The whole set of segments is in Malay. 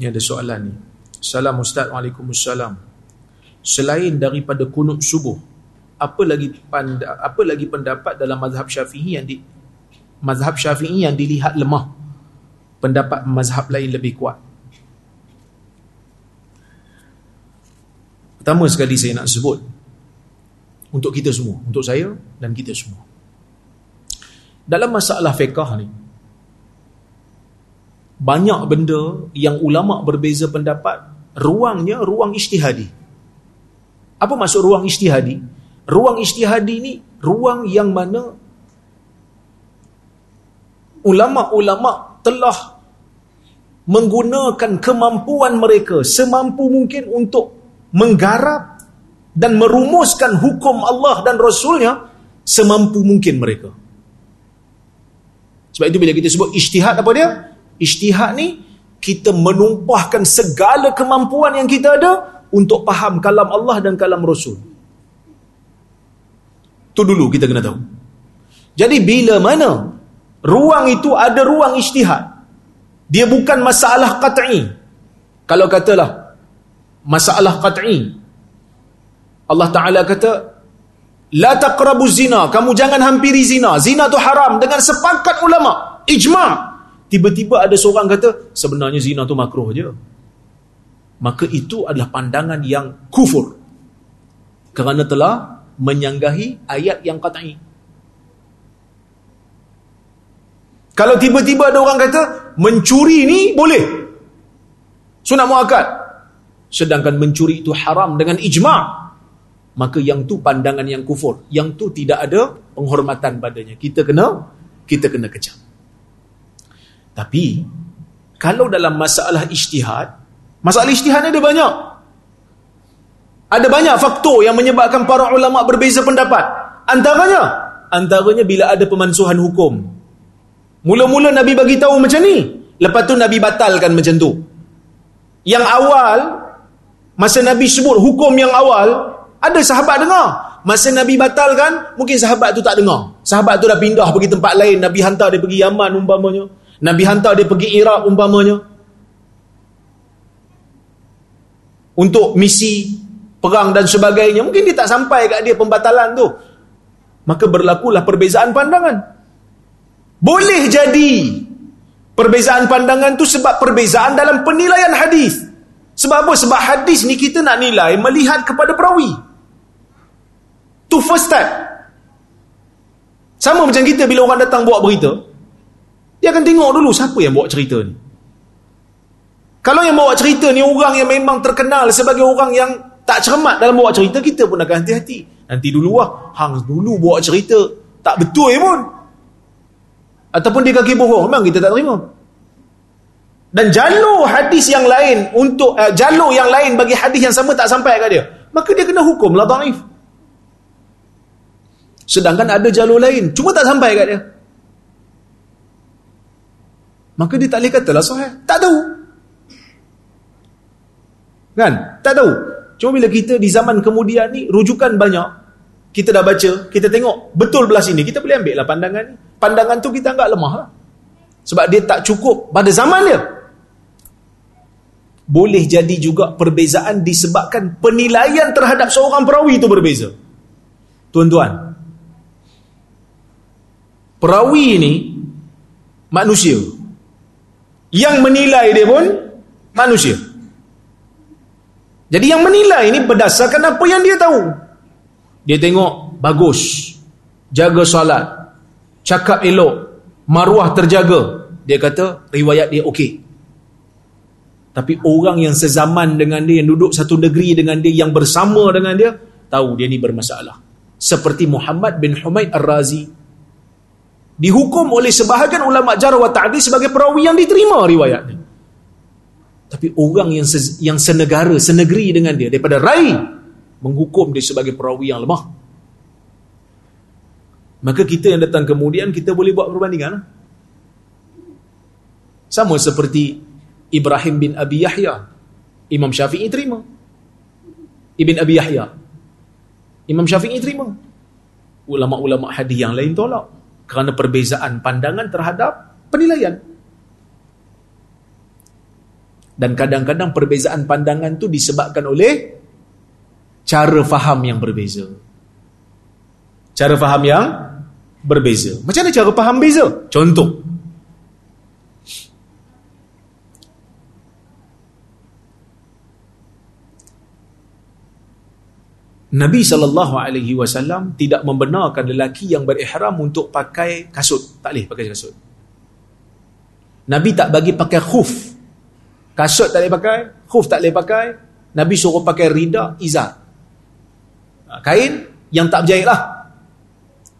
Ini ada soalan ni. Salam Ustaz, Waalaikumsalam. Selain daripada kunut subuh, apa lagi panda, apa lagi pendapat dalam mazhab Syafi'i yang di mazhab Syafi'i yang dilihat lemah? Pendapat mazhab lain lebih kuat. Pertama sekali saya nak sebut untuk kita semua, untuk saya dan kita semua. Dalam masalah fiqh ni, banyak benda yang ulama berbeza pendapat ruangnya ruang ijtihadi. Apa maksud ruang ijtihadi? Ruang ijtihadi ni ruang yang mana ulama-ulama telah menggunakan kemampuan mereka semampu mungkin untuk menggarap dan merumuskan hukum Allah dan Rasulnya semampu mungkin mereka. Sebab itu bila kita sebut ijtihad apa dia Ijtihad ni kita menumpahkan segala kemampuan yang kita ada untuk faham kalam Allah dan kalam Rasul. Tu dulu kita kena tahu. Jadi bila mana ruang itu ada ruang ijtihad. Dia bukan masalah qat'i. Kalau katalah masalah qat'i. Allah Taala kata la taqrabu zina, kamu jangan hampiri zina. Zina tu haram dengan sepakat ulama, ijma' Tiba-tiba ada seorang kata, sebenarnya zina tu makruh je. Maka itu adalah pandangan yang kufur. Kerana telah menyanggahi ayat yang katai. Kalau tiba-tiba ada orang kata, mencuri ni boleh. Sunat muakat. Sedangkan mencuri itu haram dengan ijma' maka yang tu pandangan yang kufur. Yang tu tidak ada penghormatan padanya. Kita kena, kita kena kecam. Tapi kalau dalam masalah ijtihad, masalah ijtihad ada banyak. Ada banyak faktor yang menyebabkan para ulama berbeza pendapat. Antaranya, antaranya bila ada pemansuhan hukum. Mula-mula Nabi bagi tahu macam ni, lepas tu Nabi batalkan macam tu. Yang awal masa Nabi sebut hukum yang awal, ada sahabat dengar. Masa Nabi batalkan, mungkin sahabat tu tak dengar. Sahabat tu dah pindah pergi tempat lain, Nabi hantar dia pergi Yaman umpamanya. Nabi hantar dia pergi Iraq umpamanya. Untuk misi perang dan sebagainya. Mungkin dia tak sampai kat dia pembatalan tu. Maka berlakulah perbezaan pandangan. Boleh jadi perbezaan pandangan tu sebab perbezaan dalam penilaian hadis. Sebab apa? sebab hadis ni kita nak nilai melihat kepada perawi. Tu first step. Sama macam kita bila orang datang buat berita dia akan tengok dulu siapa yang bawa cerita ni. Kalau yang bawa cerita ni orang yang memang terkenal sebagai orang yang tak cermat dalam bawa cerita, kita pun akan hati-hati. Nanti dulu lah, hang dulu bawa cerita, tak betul pun. Ataupun dia kaki bohong, memang kita tak terima. Dan jalur hadis yang lain untuk uh, jalur yang lain bagi hadis yang sama tak sampai kat dia. Maka dia kena hukum lah ta'if. Sedangkan ada jalur lain, cuma tak sampai kat dia maka dia tak boleh katalah sahih. Tak tahu. Kan? Tak tahu. Cuma bila kita di zaman kemudian ni, rujukan banyak. Kita dah baca, kita tengok betul belah sini. Kita boleh ambil lah pandangan ni. Pandangan tu kita anggap lemah lah. Sebab dia tak cukup pada zaman dia. Boleh jadi juga perbezaan disebabkan penilaian terhadap seorang perawi itu berbeza. Tuan-tuan. Perawi ini manusia. Yang menilai dia pun manusia. Jadi yang menilai ini berdasarkan apa yang dia tahu. Dia tengok bagus, jaga solat, cakap elok, maruah terjaga. Dia kata riwayat dia okey. Tapi orang yang sezaman dengan dia, yang duduk satu negeri dengan dia, yang bersama dengan dia, tahu dia ni bermasalah. Seperti Muhammad bin Humaid Ar-Razi dihukum oleh sebahagian ulama jarh wa ta'dil sebagai perawi yang diterima riwayatnya. Tapi orang yang se, yang senegara, senegeri dengan dia daripada rai menghukum dia sebagai perawi yang lemah. Maka kita yang datang kemudian kita boleh buat perbandingan. Sama seperti Ibrahim bin Abi Yahya. Imam Syafi'i terima. Ibn Abi Yahya. Imam Syafi'i terima. Ulama-ulama hadis yang lain tolak kerana perbezaan pandangan terhadap penilaian. Dan kadang-kadang perbezaan pandangan tu disebabkan oleh cara faham yang berbeza. Cara faham yang berbeza. Macam mana cara faham beza? Contoh. Nabi saw tidak membenarkan lelaki yang berihram untuk pakai kasut, tak boleh pakai kasut. Nabi tak bagi pakai khuf. Kasut tak boleh pakai, khuf tak boleh pakai. Nabi suruh pakai rida, izar. Ha, kain yang tak berjahit lah.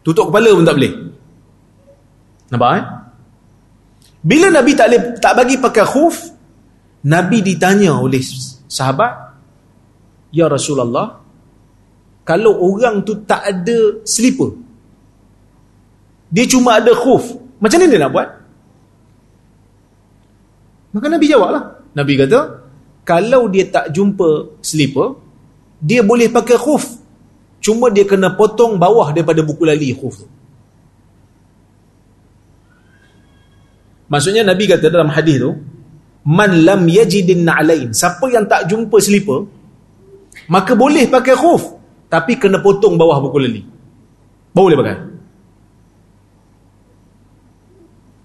Tutup kepala pun tak boleh. Nampak eh? Bila Nabi tak, boleh, tak bagi pakai khuf, Nabi ditanya oleh sahabat, Ya Rasulullah, kalau orang tu tak ada slipper, dia cuma ada khuf, macam mana dia nak buat? Maka Nabi jawablah. Nabi kata, kalau dia tak jumpa slipper, dia boleh pakai khuf. Cuma dia kena potong bawah daripada buku lali khuf tu. Maksudnya Nabi kata dalam hadis tu, man lam yajidin na'lain. Siapa yang tak jumpa slipper, maka boleh pakai khuf, tapi kena potong bawah buku lali. Boleh pakai.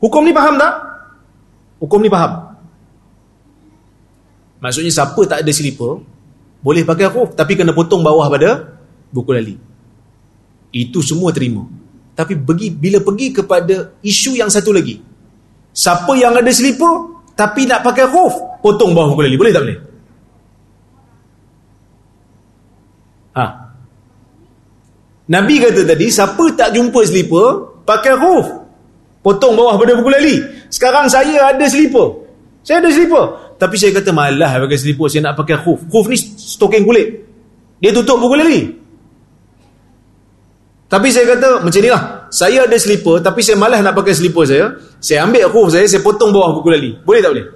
Hukum ni faham tak? Hukum ni faham. Maksudnya siapa tak ada slipper, boleh pakai khuf, tapi kena potong bawah pada buku lali. Itu semua terima. Tapi bagi, bila pergi kepada isu yang satu lagi, Siapa yang ada selipar tapi nak pakai khuf, potong bawah buku lali. Boleh tak boleh? Ha. Nabi kata tadi, siapa tak jumpa selipar, pakai khuf. Potong bawah pada buku lali. Sekarang saya ada selipar. Saya ada selipar. Tapi saya kata, malah pakai selipar, saya nak pakai khuf. Khuf ni stoking kulit. Dia tutup buku lali. Tapi saya kata macam inilah. Saya ada slipper tapi saya malas nak pakai slipper saya. Saya ambil khuf saya, saya potong bawah buku lali. Boleh tak boleh?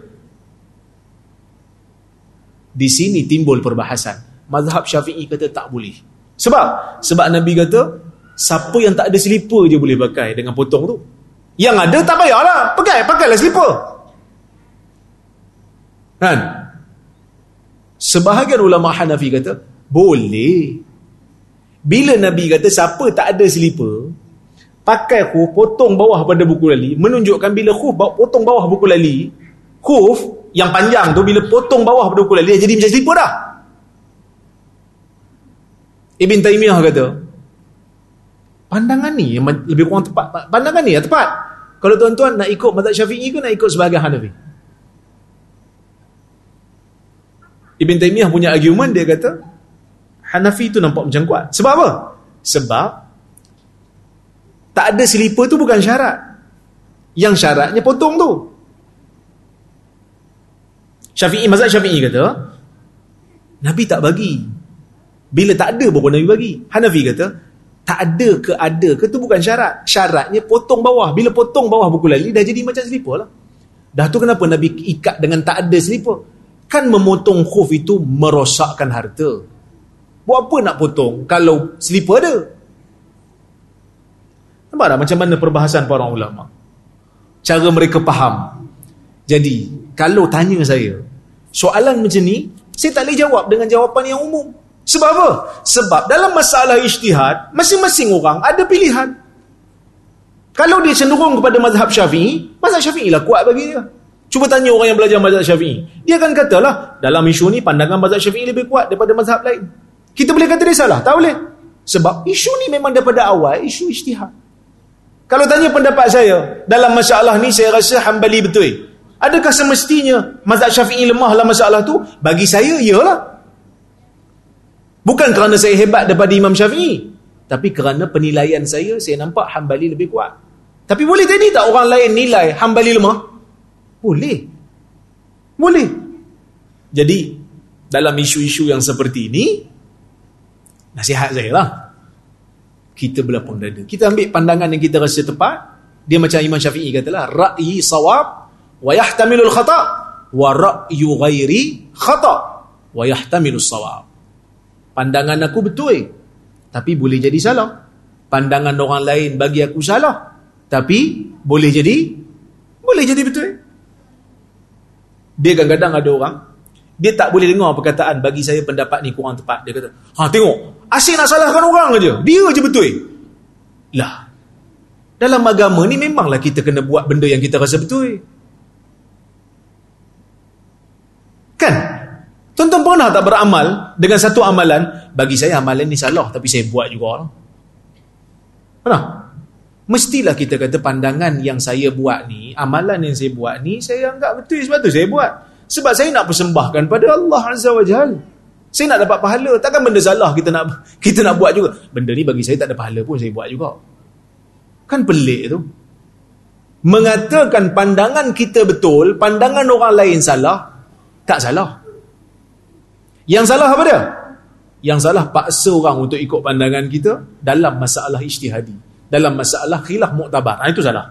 Di sini timbul perbahasan. Mazhab Syafi'i kata tak boleh. Sebab sebab Nabi kata siapa yang tak ada slipper je boleh pakai dengan potong tu. Yang ada tak payahlah. Pakai, pakailah slipper. Kan? Sebahagian ulama Hanafi kata boleh bila Nabi kata siapa tak ada selipar, pakai khuf, potong bawah pada buku lali, menunjukkan bila khuf potong bawah buku lali, khuf yang panjang tu bila potong bawah pada buku lali, jadi macam selipar dah. Ibn Taymiyah kata, pandangan ni yang lebih kurang tepat. Pandangan ni yang tepat. Kalau tuan-tuan nak ikut mazhab syafi'i ke nak ikut sebagai Hanafi? Ibn Taymiyah punya argument dia kata, Hanafi tu nampak macam kuat. Sebab apa? Sebab tak ada selipar tu bukan syarat. Yang syaratnya potong tu. Syafi'i, mazhab Syafi'i kata, Nabi tak bagi. Bila tak ada baru Nabi bagi. Hanafi kata, tak ada ke ada ke tu bukan syarat. Syaratnya potong bawah. Bila potong bawah buku lali, dah jadi macam selipar lah. Dah tu kenapa Nabi ikat dengan tak ada selipar? Kan memotong khuf itu merosakkan harta. Buat apa nak potong kalau slipper ada? Nampak tak macam mana perbahasan para ulama? Cara mereka faham. Jadi, kalau tanya saya, soalan macam ni, saya tak boleh jawab dengan jawapan yang umum. Sebab apa? Sebab dalam masalah ijtihad, masing-masing orang ada pilihan. Kalau dia cenderung kepada mazhab syafi'i, mazhab syafi'i lah kuat bagi dia. Cuba tanya orang yang belajar mazhab syafi'i. Dia akan katalah, dalam isu ni pandangan mazhab syafi'i lebih kuat daripada mazhab lain. Kita boleh kata dia salah? Tak boleh. Sebab isu ni memang daripada awal isu ijtihad. Kalau tanya pendapat saya, dalam masalah ni saya rasa hambali betul. Adakah semestinya mazhab syafi'i lemah dalam masalah tu? Bagi saya, iyalah. Bukan kerana saya hebat daripada Imam Syafi'i. Tapi kerana penilaian saya, saya nampak hambali lebih kuat. Tapi boleh tadi tak orang lain nilai hambali lemah? Boleh. Boleh. Jadi, dalam isu-isu yang seperti ini, Nasihat saya lah. Kita berlapang dada. Kita ambil pandangan yang kita rasa tepat. Dia macam Imam Syafi'i katalah. Ra'yi sawab wa yahtamilul khata' wa ra'yu ghairi khata' wa yahtamilul sawab. Pandangan aku betul. Tapi boleh jadi salah. Pandangan orang lain bagi aku salah. Tapi boleh jadi boleh jadi betul. Dia kadang-kadang ada orang, dia tak boleh dengar perkataan bagi saya pendapat ni kurang tepat. Dia kata, ha tengok, asyik nak salahkan orang aja. Dia je betul. Lah, dalam agama ni memanglah kita kena buat benda yang kita rasa betul. Kan? Tuan-tuan pernah tak beramal dengan satu amalan, bagi saya amalan ni salah tapi saya buat juga. Pernah? Mestilah kita kata pandangan yang saya buat ni, amalan yang saya buat ni, saya anggap betul sebab tu saya buat. Sebab saya nak persembahkan pada Allah Azza wa Jal. Saya nak dapat pahala. Takkan benda salah kita nak kita nak buat juga. Benda ni bagi saya tak ada pahala pun saya buat juga. Kan pelik tu. Mengatakan pandangan kita betul, pandangan orang lain salah, tak salah. Yang salah apa dia? Yang salah paksa orang untuk ikut pandangan kita dalam masalah ijtihadi. Dalam masalah khilaf muktabar. Ha, itu salah.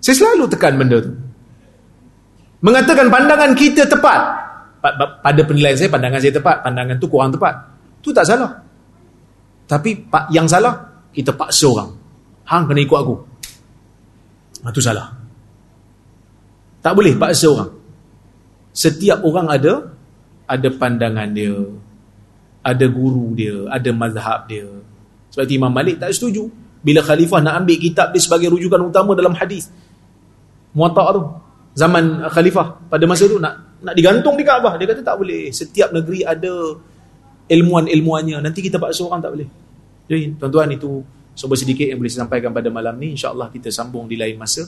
Saya selalu tekan benda tu. Mengatakan pandangan kita tepat. Pada penilaian saya, pandangan saya tepat. Pandangan tu kurang tepat. Tu tak salah. Tapi yang salah, kita paksa orang. Hang kena ikut aku. Itu ha, salah. Tak boleh paksa orang. Setiap orang ada ada pandangan dia, ada guru dia, ada mazhab dia. Sebab itu Imam Malik tak setuju. Bila khalifah nak ambil kitab dia sebagai rujukan utama dalam hadis. Muwatta' tu. Zaman khalifah. Pada masa tu nak nak digantung di Kaabah. Dia kata tak boleh. Setiap negeri ada ilmuan-ilmuannya. Nanti kita paksa orang tak boleh. Jadi tuan-tuan itu cuba sedikit yang boleh saya sampaikan pada malam ni. Insyaallah kita sambung di lain masa